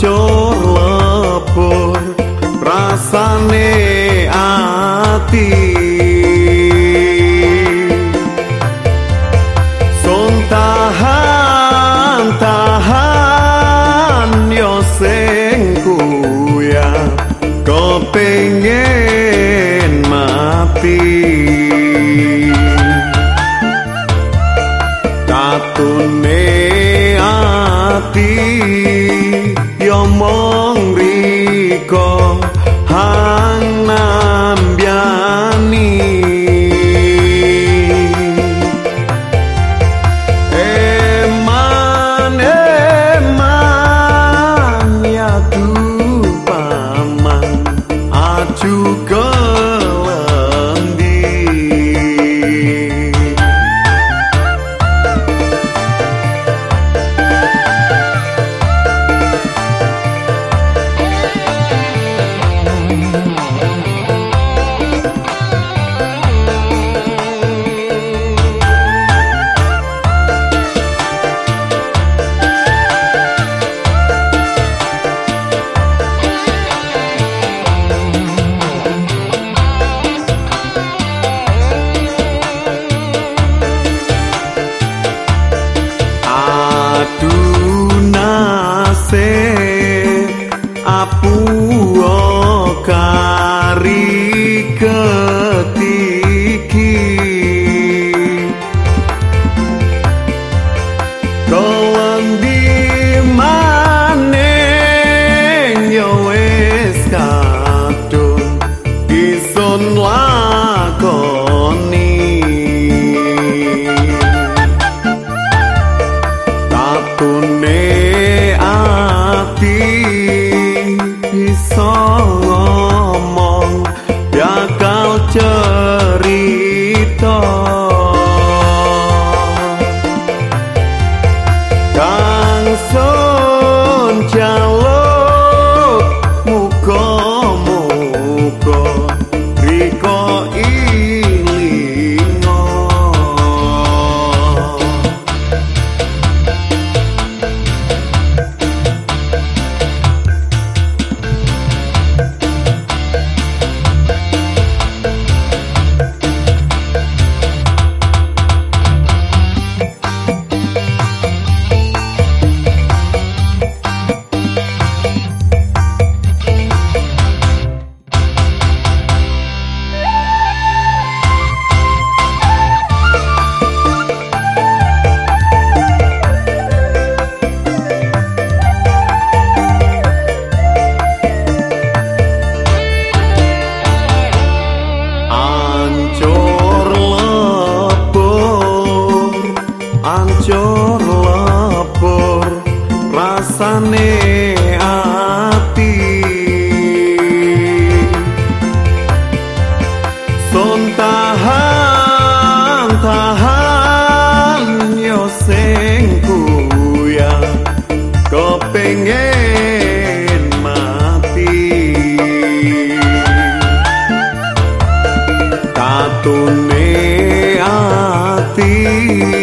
ancur lebur rasane ati sontahan tahan yo sengku ya kepengen mati Tune me, I'll. more. tuna se apu ancur lebur rasane ati son tahan tahan yo sing kuya kepengen Tune ati.